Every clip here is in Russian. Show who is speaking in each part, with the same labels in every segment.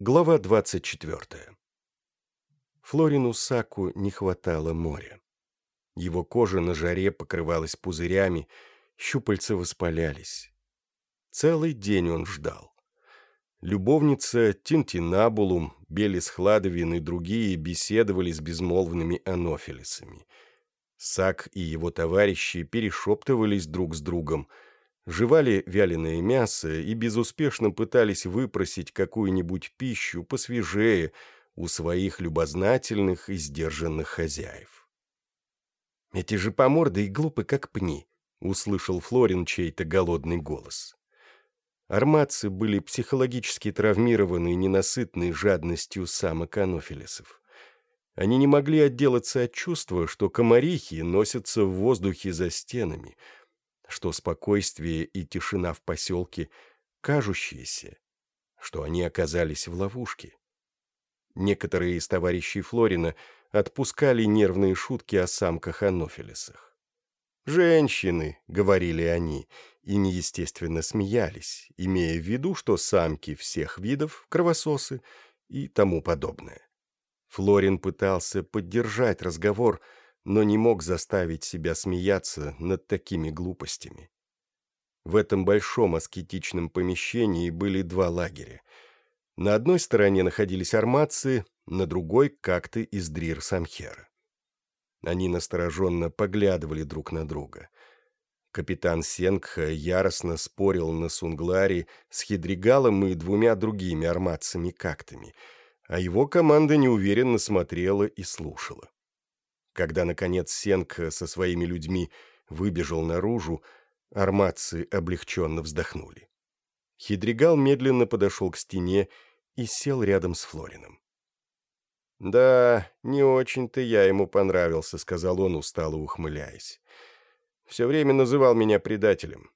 Speaker 1: Глава 24. Флорину Саку не хватало моря. Его кожа на жаре покрывалась пузырями, щупальца воспалялись. Целый день он ждал. Любовница Тинтинабулум, Белис Хладовин и другие беседовали с безмолвными анофилисами. Сак и его товарищи перешептывались друг с другом – жевали вяленое мясо и безуспешно пытались выпросить какую-нибудь пищу посвежее у своих любознательных и сдержанных хозяев. «Эти же поморды и глупы, как пни», — услышал Флорин чей-то голодный голос. Арматцы были психологически травмированы ненасытной жадностью самок анофилесов. Они не могли отделаться от чувства, что комарихи носятся в воздухе за стенами — что спокойствие и тишина в поселке кажущиеся, что они оказались в ловушке. Некоторые из товарищей Флорина отпускали нервные шутки о самках-анофилесах. «Женщины», — говорили они, и неестественно смеялись, имея в виду, что самки всех видов — кровососы и тому подобное. Флорин пытался поддержать разговор — но не мог заставить себя смеяться над такими глупостями. В этом большом аскетичном помещении были два лагеря. На одной стороне находились арматцы, на другой — какты из Дрир-Самхера. Они настороженно поглядывали друг на друга. Капитан Сенгха яростно спорил на Сунгларе с Хидригалом и двумя другими арматцами-кактами, а его команда неуверенно смотрела и слушала. Когда, наконец, Сенк со своими людьми выбежал наружу, арматцы облегченно вздохнули. Хидригал медленно подошел к стене и сел рядом с Флорином. «Да, не очень-то я ему понравился», — сказал он, устало ухмыляясь. «Все время называл меня предателем».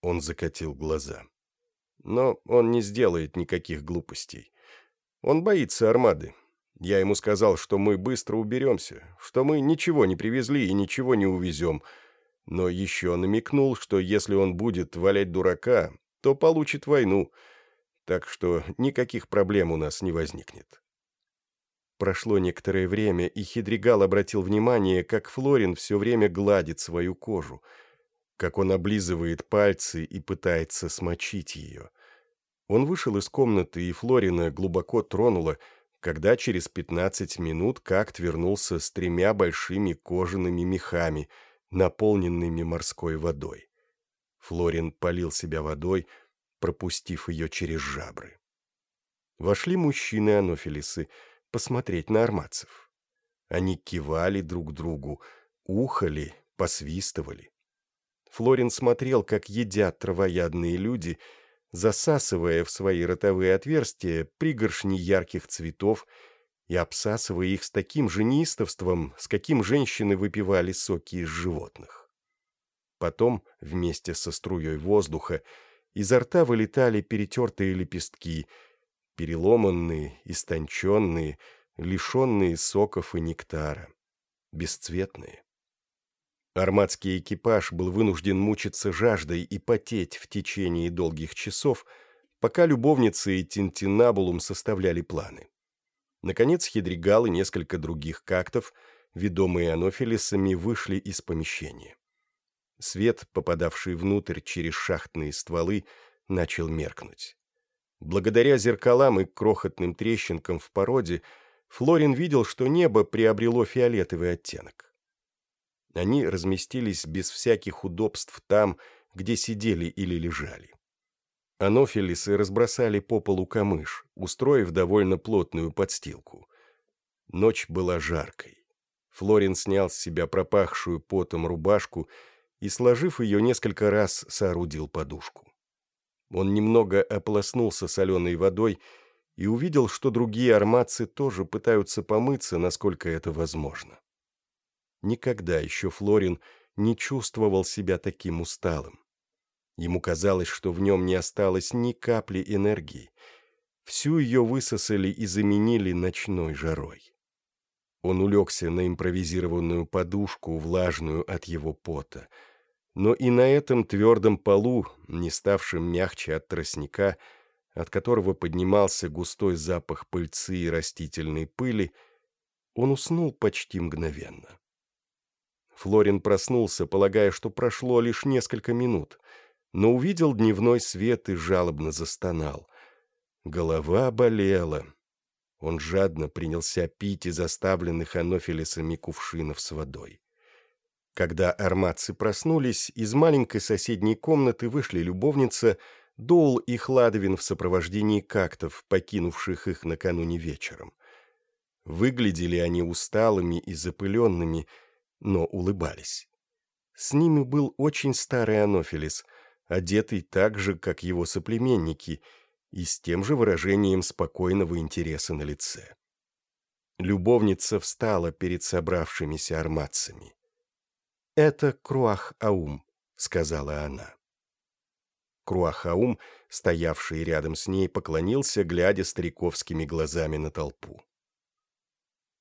Speaker 1: Он закатил глаза. «Но он не сделает никаких глупостей. Он боится армады. Я ему сказал, что мы быстро уберемся, что мы ничего не привезли и ничего не увезем, но еще намекнул, что если он будет валять дурака, то получит войну, так что никаких проблем у нас не возникнет. Прошло некоторое время, и Хидригал обратил внимание, как Флорин все время гладит свою кожу, как он облизывает пальцы и пытается смочить ее. Он вышел из комнаты, и Флорина глубоко тронула, когда через пятнадцать минут Какт вернулся с тремя большими кожаными мехами, наполненными морской водой. Флорин полил себя водой, пропустив ее через жабры. Вошли мужчины-анофилисы посмотреть на армадцев. Они кивали друг другу, ухали, посвистывали. Флорин смотрел, как едят травоядные люди — засасывая в свои ротовые отверстия пригоршни ярких цветов и обсасывая их с таким же неистовством, с каким женщины выпивали соки из животных. Потом, вместе со струей воздуха, изо рта вылетали перетертые лепестки, переломанные, истонченные, лишенные соков и нектара, бесцветные. Армадский экипаж был вынужден мучиться жаждой и потеть в течение долгих часов, пока любовницы и Тинтинабулум составляли планы. Наконец Хидригал и несколько других кактов, ведомые анофилисами, вышли из помещения. Свет, попадавший внутрь через шахтные стволы, начал меркнуть. Благодаря зеркалам и крохотным трещинкам в породе, Флорин видел, что небо приобрело фиолетовый оттенок. Они разместились без всяких удобств там, где сидели или лежали. Анофилисы разбросали по полу камыш, устроив довольно плотную подстилку. Ночь была жаркой. Флорин снял с себя пропахшую потом рубашку и, сложив ее несколько раз, соорудил подушку. Он немного ополоснулся соленой водой и увидел, что другие арматцы тоже пытаются помыться, насколько это возможно. Никогда еще Флорин не чувствовал себя таким усталым. Ему казалось, что в нем не осталось ни капли энергии. Всю ее высосали и заменили ночной жарой. Он улегся на импровизированную подушку, влажную от его пота. Но и на этом твердом полу, не ставшем мягче от тростника, от которого поднимался густой запах пыльцы и растительной пыли, он уснул почти мгновенно. Флорин проснулся, полагая, что прошло лишь несколько минут, но увидел дневной свет и жалобно застонал. Голова болела. Он жадно принялся пить из оставленных анофилисами кувшинов с водой. Когда арматцы проснулись, из маленькой соседней комнаты вышли любовница, Доул и Хладовин в сопровождении кактов, покинувших их накануне вечером. Выглядели они усталыми и запыленными, но улыбались. С ними был очень старый Анофилис, одетый так же, как его соплеменники, и с тем же выражением спокойного интереса на лице. Любовница встала перед собравшимися арматцами. «Это Круах-Аум», — сказала она. Круахаум, стоявший рядом с ней, поклонился, глядя стариковскими глазами на толпу.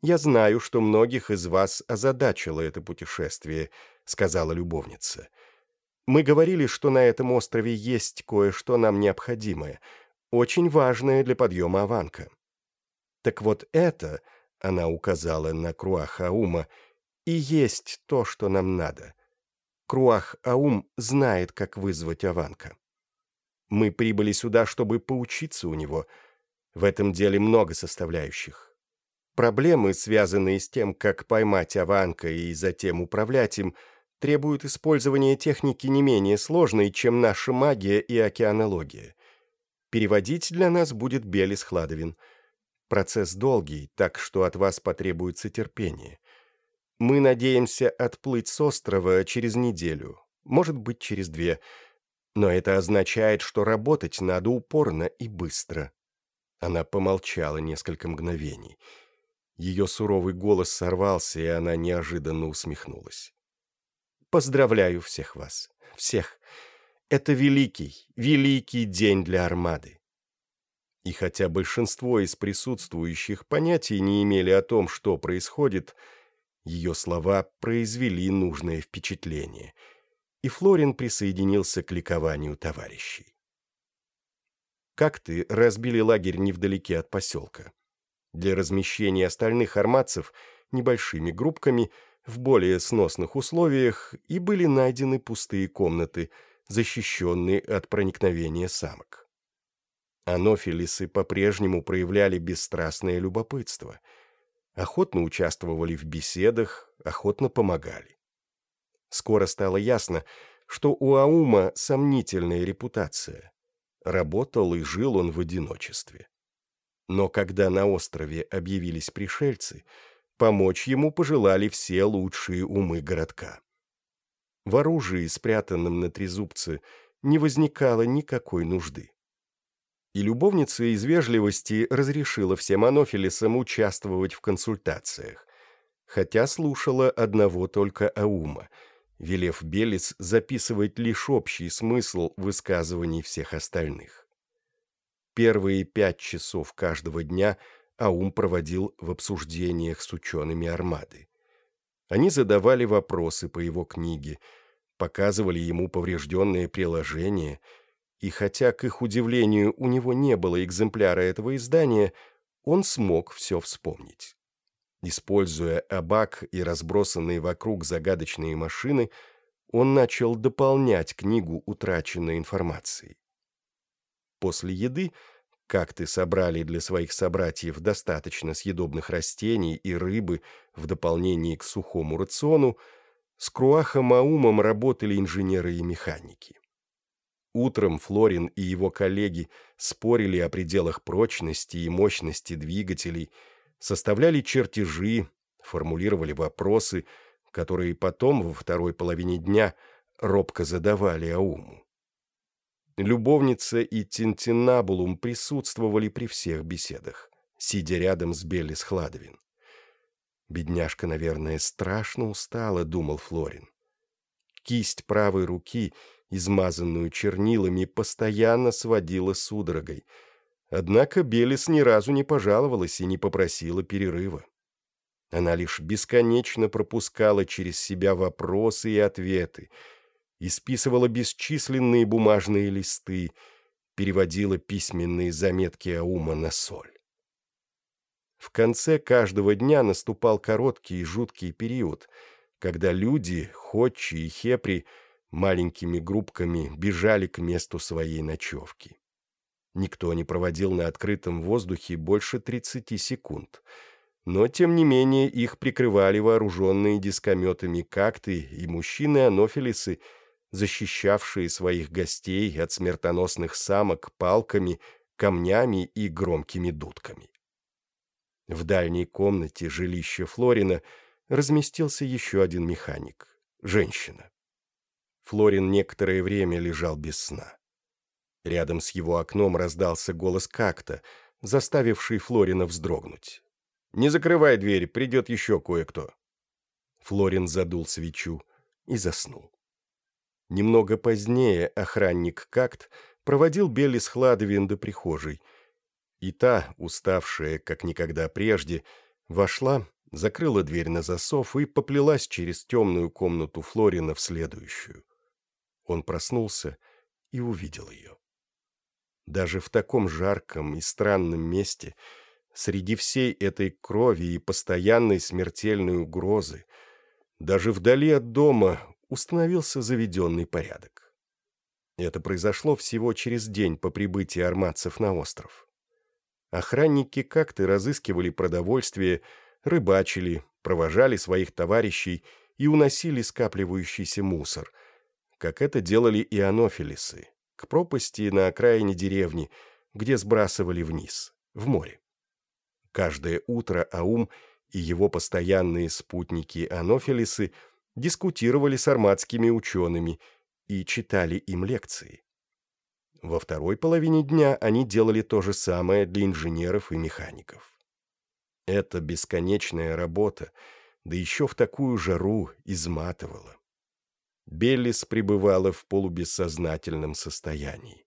Speaker 1: «Я знаю, что многих из вас озадачило это путешествие», — сказала любовница. «Мы говорили, что на этом острове есть кое-что нам необходимое, очень важное для подъема Аванка. Так вот это, — она указала на Круах-Аума, — и есть то, что нам надо. Круах-Аум знает, как вызвать Аванка. Мы прибыли сюда, чтобы поучиться у него. В этом деле много составляющих. Проблемы, связанные с тем, как поймать Аванка и затем управлять им, требуют использования техники не менее сложной, чем наша магия и океанология. Переводить для нас будет Белис Хладовин. Процесс долгий, так что от вас потребуется терпение. Мы надеемся отплыть с острова через неделю, может быть, через две, но это означает, что работать надо упорно и быстро. Она помолчала несколько мгновений — ее суровый голос сорвался, и она неожиданно усмехнулась. «Поздравляю всех вас, всех. Это великий, великий день для армады». И хотя большинство из присутствующих понятий не имели о том, что происходит, ее слова произвели нужное впечатление, и Флорин присоединился к ликованию товарищей. Как ты разбили лагерь невдалеке от поселка. Для размещения остальных арматцев небольшими группками в более сносных условиях и были найдены пустые комнаты, защищенные от проникновения самок. Анофилисы по-прежнему проявляли бесстрастное любопытство, охотно участвовали в беседах, охотно помогали. Скоро стало ясно, что у Аума сомнительная репутация. Работал и жил он в одиночестве. Но когда на острове объявились пришельцы, помочь ему пожелали все лучшие умы городка. В оружии, спрятанном на трезубце, не возникало никакой нужды. И любовница из вежливости разрешила всем анофилисам участвовать в консультациях, хотя слушала одного только Аума, велев Белец записывать лишь общий смысл высказываний всех остальных. Первые пять часов каждого дня Аум проводил в обсуждениях с учеными армады. Они задавали вопросы по его книге, показывали ему поврежденные приложения, и хотя, к их удивлению, у него не было экземпляра этого издания, он смог все вспомнить. Используя абак и разбросанные вокруг загадочные машины, он начал дополнять книгу утраченной информацией. После еды как ты собрали для своих собратьев достаточно съедобных растений и рыбы в дополнение к сухому рациону, с Круахом Аумом работали инженеры и механики. Утром Флорин и его коллеги спорили о пределах прочности и мощности двигателей, составляли чертежи, формулировали вопросы, которые потом во второй половине дня робко задавали Ауму. Любовница и Тинтинабулум присутствовали при всех беседах, сидя рядом с Беллис Хладовин. «Бедняжка, наверное, страшно устала», — думал Флорин. Кисть правой руки, измазанную чернилами, постоянно сводила судорогой. Однако Белис ни разу не пожаловалась и не попросила перерыва. Она лишь бесконечно пропускала через себя вопросы и ответы — исписывала бесчисленные бумажные листы, переводила письменные заметки Аума на соль. В конце каждого дня наступал короткий и жуткий период, когда люди, Ходчи и Хепри, маленькими группками бежали к месту своей ночевки. Никто не проводил на открытом воздухе больше 30 секунд, но, тем не менее, их прикрывали вооруженные дискометами какты и мужчины-анофилисы, защищавшие своих гостей от смертоносных самок палками, камнями и громкими дудками. В дальней комнате жилища Флорина разместился еще один механик — женщина. Флорин некоторое время лежал без сна. Рядом с его окном раздался голос как-то, заставивший Флорина вздрогнуть. «Не закрывай дверь, придет еще кое-кто». Флорин задул свечу и заснул. Немного позднее охранник Какт проводил Беллис Хладовин до прихожей, и та, уставшая, как никогда прежде, вошла, закрыла дверь на засов и поплелась через темную комнату Флорина в следующую. Он проснулся и увидел ее. Даже в таком жарком и странном месте, среди всей этой крови и постоянной смертельной угрозы, даже вдали от дома установился заведенный порядок. Это произошло всего через день по прибытии армадцев на остров. Охранники как-то разыскивали продовольствие, рыбачили, провожали своих товарищей и уносили скапливающийся мусор, как это делали и анофилисы, к пропасти на окраине деревни, где сбрасывали вниз, в море. Каждое утро Аум и его постоянные спутники анофилисы – дискутировали с армадскими учеными и читали им лекции. Во второй половине дня они делали то же самое для инженеров и механиков. Эта бесконечная работа, да еще в такую жару, изматывала. Беллис пребывала в полубессознательном состоянии.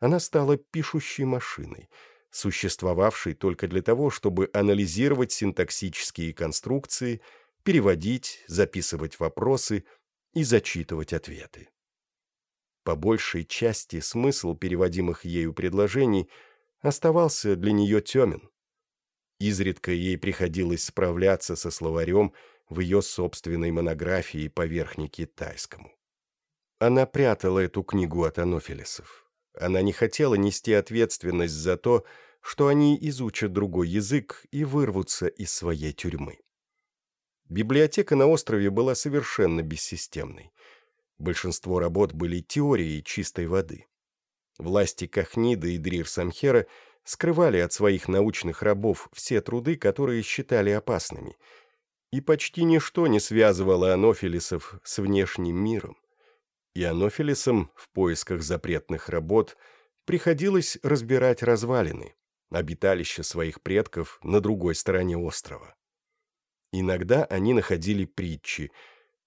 Speaker 1: Она стала пишущей машиной, существовавшей только для того, чтобы анализировать синтаксические конструкции – переводить, записывать вопросы и зачитывать ответы. По большей части смысл переводимых ею предложений оставался для нее темен. Изредка ей приходилось справляться со словарем в ее собственной монографии по верхнекитайскому. Она прятала эту книгу от анофилесов. Она не хотела нести ответственность за то, что они изучат другой язык и вырвутся из своей тюрьмы. Библиотека на острове была совершенно бессистемной. Большинство работ были теорией чистой воды. Власти Кахнида и Дрир-Самхера скрывали от своих научных рабов все труды, которые считали опасными, и почти ничто не связывало анофилисов с внешним миром. И анофилисам в поисках запретных работ приходилось разбирать развалины, обиталища своих предков на другой стороне острова. Иногда они находили притчи,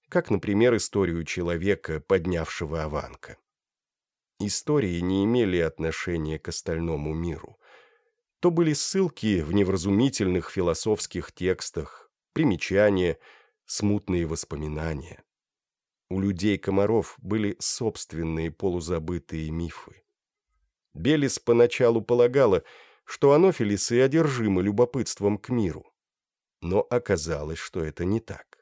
Speaker 1: как, например, историю человека, поднявшего Аванка. Истории не имели отношения к остальному миру. То были ссылки в невразумительных философских текстах, примечания, смутные воспоминания. У людей-комаров были собственные полузабытые мифы. Белис поначалу полагала, что анофилисы одержимы любопытством к миру но оказалось, что это не так.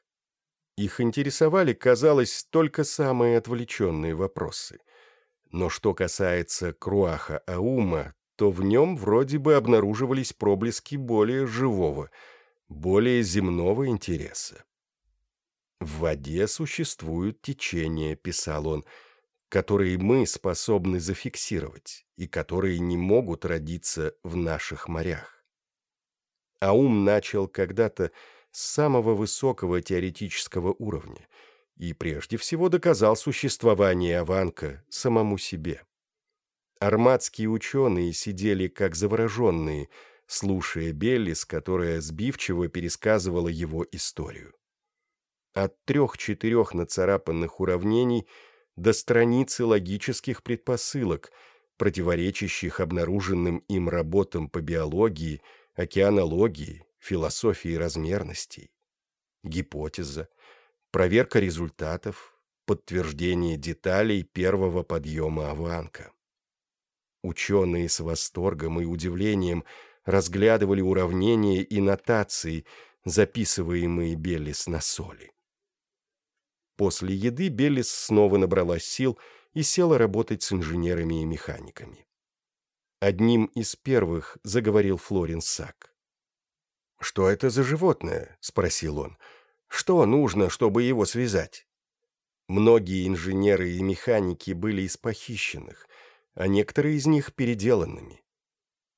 Speaker 1: Их интересовали, казалось, только самые отвлеченные вопросы. Но что касается Круаха Аума, то в нем вроде бы обнаруживались проблески более живого, более земного интереса. «В воде существуют течения», — писал он, — «которые мы способны зафиксировать и которые не могут родиться в наших морях. А ум начал когда-то с самого высокого теоретического уровня и прежде всего доказал существование Аванка самому себе. Армадские ученые сидели как завороженные, слушая Беллис, которая сбивчиво пересказывала его историю. От трех-четырех нацарапанных уравнений до страницы логических предпосылок, противоречащих обнаруженным им работам по биологии – океанологии, философии размерностей, гипотеза, проверка результатов, подтверждение деталей первого подъема Аванка. Ученые с восторгом и удивлением разглядывали уравнения и нотации, записываемые Беллис на соли. После еды Беллис снова набралась сил и села работать с инженерами и механиками. Одним из первых заговорил Флорин Сак. «Что это за животное?» — спросил он. «Что нужно, чтобы его связать?» Многие инженеры и механики были из похищенных, а некоторые из них переделанными.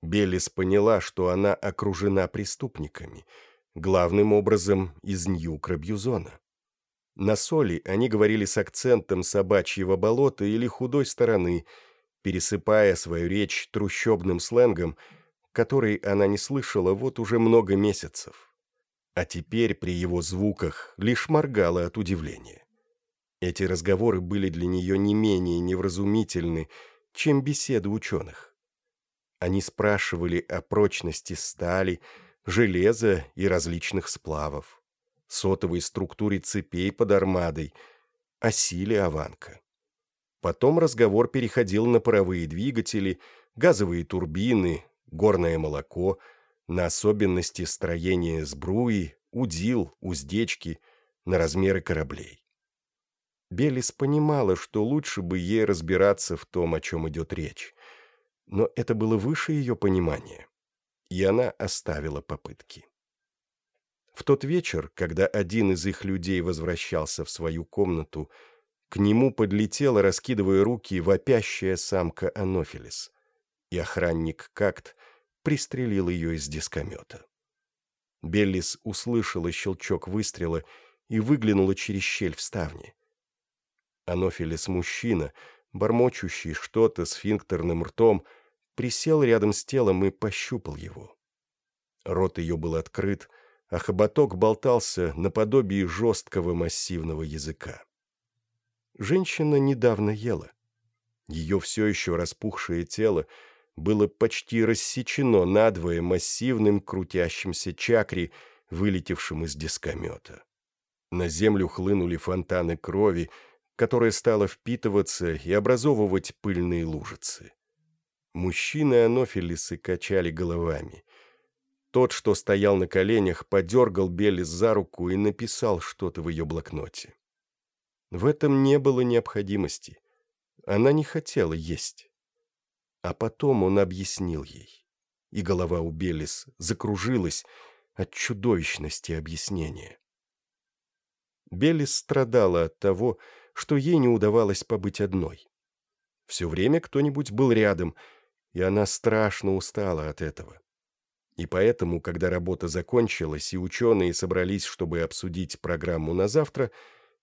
Speaker 1: Белис поняла, что она окружена преступниками, главным образом из Нью-Крабьюзона. На соли они говорили с акцентом собачьего болота или худой стороны, пересыпая свою речь трущобным сленгом, который она не слышала вот уже много месяцев. А теперь при его звуках лишь моргала от удивления. Эти разговоры были для нее не менее невразумительны, чем беседы ученых. Они спрашивали о прочности стали, железа и различных сплавов, сотовой структуре цепей под армадой, о силе Аванка. Потом разговор переходил на паровые двигатели, газовые турбины, горное молоко, на особенности строения сбруи, удил, уздечки, на размеры кораблей. Белис понимала, что лучше бы ей разбираться в том, о чем идет речь. Но это было выше ее понимания, и она оставила попытки. В тот вечер, когда один из их людей возвращался в свою комнату, к нему подлетела, раскидывая руки, вопящая самка Анофилис, и охранник Какт пристрелил ее из дискомета. Беллис услышала щелчок выстрела и выглянула через щель в ставне. Анофилис мужчина, бормочущий что-то с финктерным ртом, присел рядом с телом и пощупал его. Рот ее был открыт, а хоботок болтался наподобие жесткого массивного языка. Женщина недавно ела. Ее все еще распухшее тело было почти рассечено надвое массивным крутящимся чакри, вылетевшим из дискомета. На землю хлынули фонтаны крови, которая стала впитываться и образовывать пыльные лужицы. Мужчины анофилисы качали головами. Тот, что стоял на коленях, подергал Белис за руку и написал что-то в ее блокноте. В этом не было необходимости. Она не хотела есть. А потом он объяснил ей. И голова у Белис закружилась от чудовищности объяснения. Белис страдала от того, что ей не удавалось побыть одной. Все время кто-нибудь был рядом, и она страшно устала от этого. И поэтому, когда работа закончилась и ученые собрались, чтобы обсудить программу на завтра,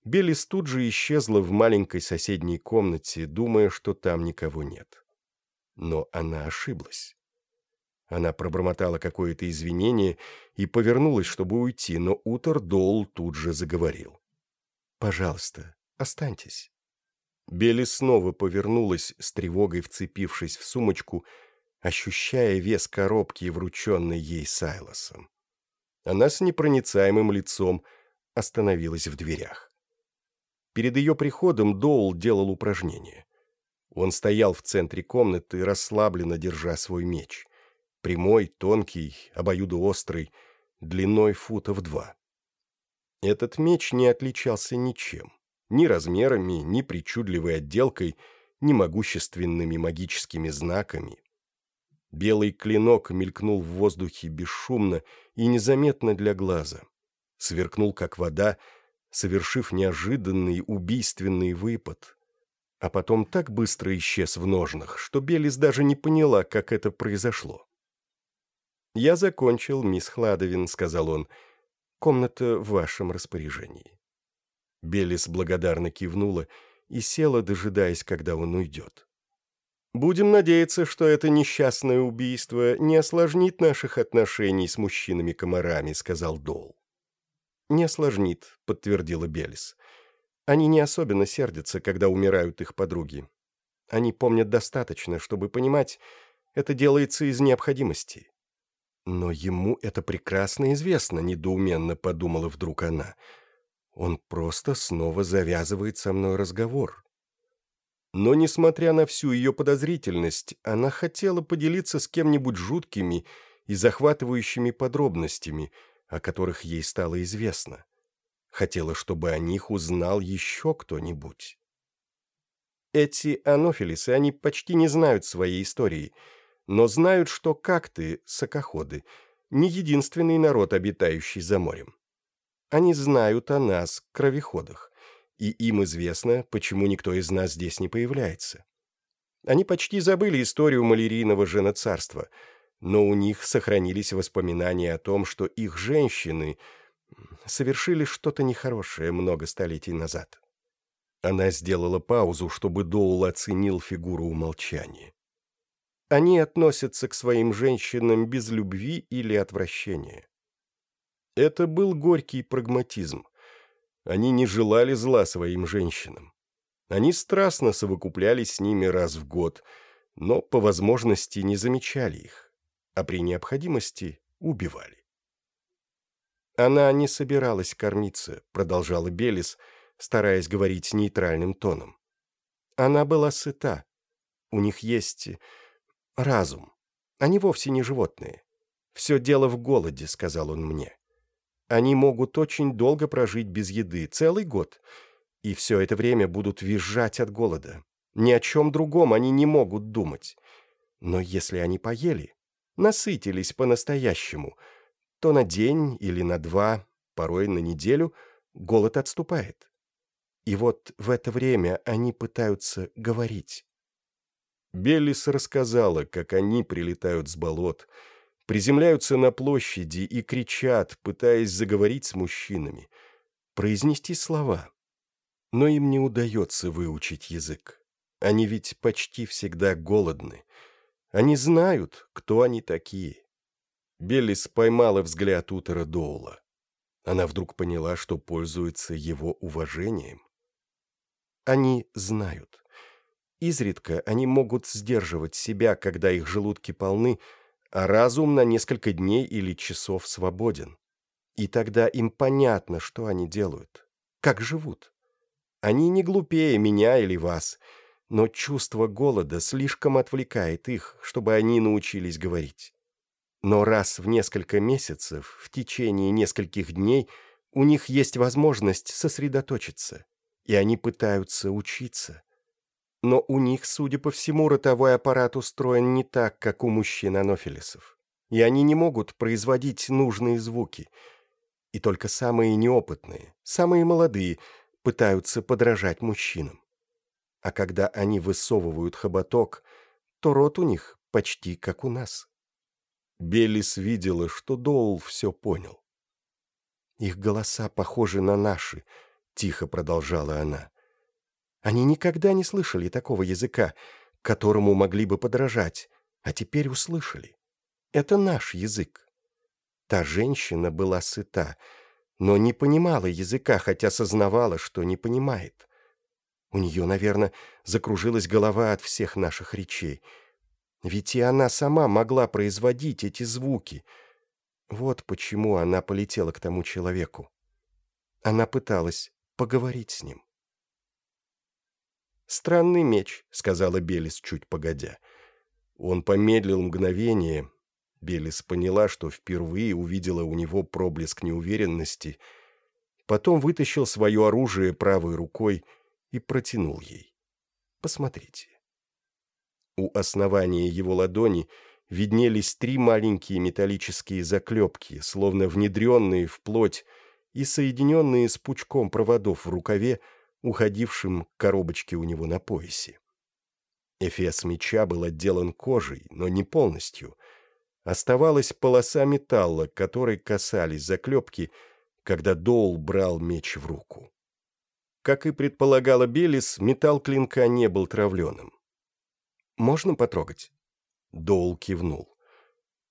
Speaker 1: Белис тут же исчезла в маленькой соседней комнате, думая, что там никого нет. Но она ошиблась. Она пробормотала какое-то извинение и повернулась, чтобы уйти, но Утор Дол тут же заговорил. «Пожалуйста, Останьтесь». Белли снова повернулась, с тревогой вцепившись в сумочку, ощущая вес коробки, врученной ей Сайлосом. Она с непроницаемым лицом остановилась в дверях. Перед ее приходом Доул делал упражнение. Он стоял в центре комнаты, расслабленно держа свой меч. Прямой, тонкий, обоюдоострый, длиной футов два. Этот меч не отличался ничем ни размерами, ни причудливой отделкой, ни могущественными магическими знаками. Белый клинок мелькнул в воздухе бесшумно и незаметно для глаза. Сверкнул, как вода, совершив неожиданный убийственный выпад. А потом так быстро исчез в ножнах, что Белис даже не поняла, как это произошло. «Я закончил, мисс Хладовин», — сказал он. «Комната в вашем распоряжении». Белис благодарно кивнула и села, дожидаясь, когда он уйдет. «Будем надеяться, что это несчастное убийство не осложнит наших отношений с мужчинами-комарами», — сказал Дол. «Не осложнит», — подтвердила Белис. «Они не особенно сердятся, когда умирают их подруги. Они помнят достаточно, чтобы понимать, это делается из необходимости». «Но ему это прекрасно известно», — недоуменно подумала вдруг она. «Он просто снова завязывает со мной разговор». Но, несмотря на всю ее подозрительность, она хотела поделиться с кем-нибудь жуткими и захватывающими подробностями, о которых ей стало известно. Хотела, чтобы о них узнал еще кто-нибудь. Эти анофилисы, они почти не знают своей истории, но знают, что какты, сокоходы, не единственный народ, обитающий за морем. Они знают о нас, кровеходах, и им известно, почему никто из нас здесь не появляется. Они почти забыли историю малярийного женоцарства, но у них сохранились воспоминания о том, что их женщины совершили что-то нехорошее много столетий назад. Она сделала паузу, чтобы Доул оценил фигуру умолчания. Они относятся к своим женщинам без любви или отвращения. Это был горький прагматизм. Они не желали зла своим женщинам. Они страстно совокуплялись с ними раз в год, но по возможности не замечали их, а при необходимости убивали. Она не собиралась кормиться, продолжала Белис, стараясь говорить нейтральным тоном. Она была сыта. У них есть разум. Они вовсе не животные. Все дело в голоде, сказал он мне. Они могут очень долго прожить без еды, целый год, и все это время будут визжать от голода. Ни о чем другом они не могут думать. Но если они поели, насытились по-настоящему, то на день или на два, порой на неделю, голод отступает. И вот в это время они пытаются говорить. Беллис рассказала, как они прилетают с болот, приземляются на площади и кричат, пытаясь заговорить с мужчинами, произнести слова. Но им не удается выучить язык. Они ведь почти всегда голодны. Они знают, кто они такие. Беллис поймала взгляд Утера Доула. Она вдруг поняла, что пользуется его уважением. Они знают. Изредка они могут сдерживать себя, когда их желудки полны, а разум на несколько дней или часов свободен. И тогда им понятно, что они делают, как живут. Они не глупее меня или вас, но чувство голода слишком отвлекает их, чтобы они научились говорить. Но раз в несколько месяцев, в течение нескольких дней, у них есть возможность сосредоточиться, и они пытаются учиться. Но у них, судя по всему, ротовой аппарат устроен не так, как у мужчин-анофилисов. И они не могут производить нужные звуки. И только самые неопытные, самые молодые пытаются подражать мужчинам. А когда они высовывают хоботок, то рот у них почти как у нас. Беллис видела, что Доул все понял. «Их голоса похожи на наши», — тихо продолжала она. Они никогда не слышали такого языка, которому могли бы подражать, а теперь услышали. Это наш язык. Та женщина была сыта, но не понимала языка, хотя сознавала, что не понимает. У нее, наверное, закружилась голова от всех наших речей. Ведь и она сама могла производить эти звуки. Вот почему она полетела к тому человеку. Она пыталась поговорить с ним. «Странный меч», — сказала Белис чуть погодя. Он помедлил мгновение. Белис поняла, что впервые увидела у него проблеск неуверенности. Потом вытащил свое оружие правой рукой и протянул ей. «Посмотрите». У основания его ладони виднелись три маленькие металлические заклепки, словно внедренные в плоть и соединенные с пучком проводов в рукаве, уходившим к коробочке у него на поясе. Эфес меча был отделан кожей, но не полностью. Оставалась полоса металла, которой касались заклепки, когда Доул брал меч в руку. Как и предполагала Белис, металл клинка не был травленым. «Можно потрогать?» Доул кивнул.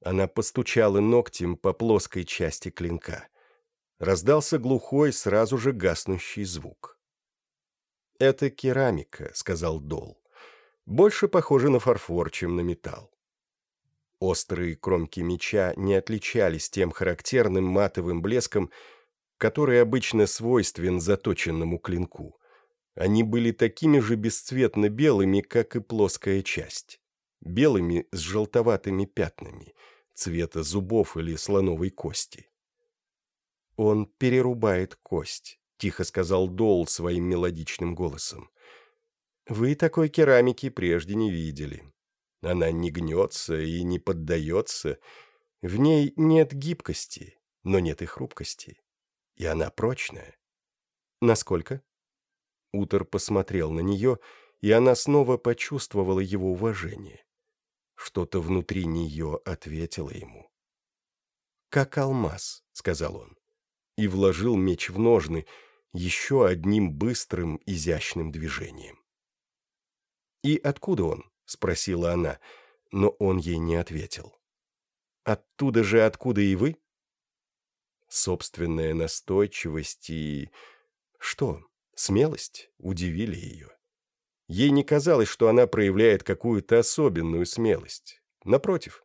Speaker 1: Она постучала ногтем по плоской части клинка. Раздался глухой, сразу же гаснущий звук. «Это керамика», — сказал Дол. «Больше похоже на фарфор, чем на металл». Острые кромки меча не отличались тем характерным матовым блеском, который обычно свойствен заточенному клинку. Они были такими же бесцветно-белыми, как и плоская часть. Белыми с желтоватыми пятнами, цвета зубов или слоновой кости. «Он перерубает кость», — тихо сказал Дол своим мелодичным голосом. «Вы такой керамики прежде не видели. Она не гнется и не поддается. В ней нет гибкости, но нет и хрупкости. И она прочная. Насколько?» Утор посмотрел на нее, и она снова почувствовала его уважение. Что-то внутри нее ответило ему. «Как алмаз», — сказал он, и вложил меч в ножны еще одним быстрым, изящным движением. «И откуда он?» — спросила она, но он ей не ответил. «Оттуда же, откуда и вы?» Собственная настойчивость и... Что? Смелость удивили ее. Ей не казалось, что она проявляет какую-то особенную смелость. Напротив,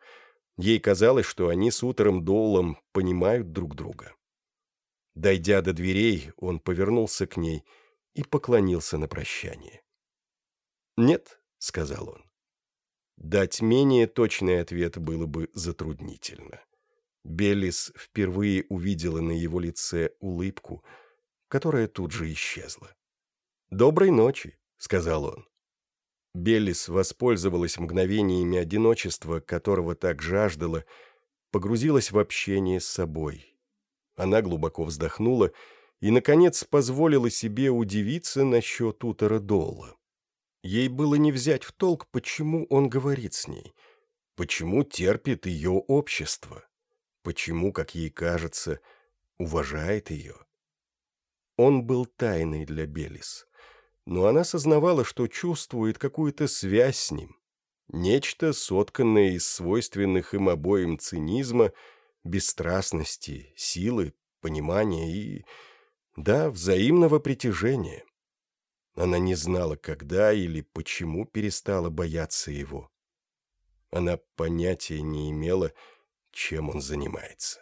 Speaker 1: ей казалось, что они с Утером Доулом понимают друг друга. Дойдя до дверей, он повернулся к ней и поклонился на прощание. «Нет», — сказал он. Дать менее точный ответ было бы затруднительно. Беллис впервые увидела на его лице улыбку — которая тут же исчезла. «Доброй ночи», — сказал он. Беллис воспользовалась мгновениями одиночества, которого так жаждала, погрузилась в общение с собой. Она глубоко вздохнула и, наконец, позволила себе удивиться насчет Утера Доула. Ей было не взять в толк, почему он говорит с ней, почему терпит ее общество, почему, как ей кажется, уважает ее. Он был тайной для Белис. Но она сознавала, что чувствует какую-то связь с ним. Нечто, сотканное из свойственных им обоим цинизма, бесстрастности, силы, понимания и, да, взаимного притяжения. Она не знала, когда или почему перестала бояться его. Она понятия не имела, чем он занимается.